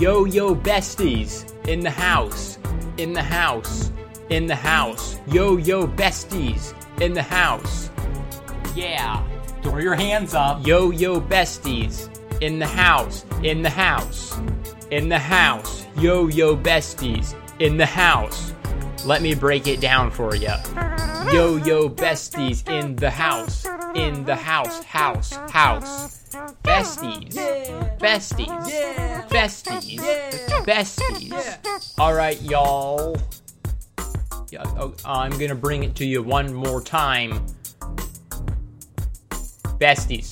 Yo yo besties in the house, in the house, in the house. Yo yo besties in the house. Yeah. Throw your hands up. Yo yo besties in the house, in the house, in the house. Yo yo besties in the house. Let me break it down for you. Yo yo besties in the house, in the house, house, house. Besties, besties, besties, besties. All right, y'all. Yeah, oh, I'm gonna bring it to you one more time. Besties.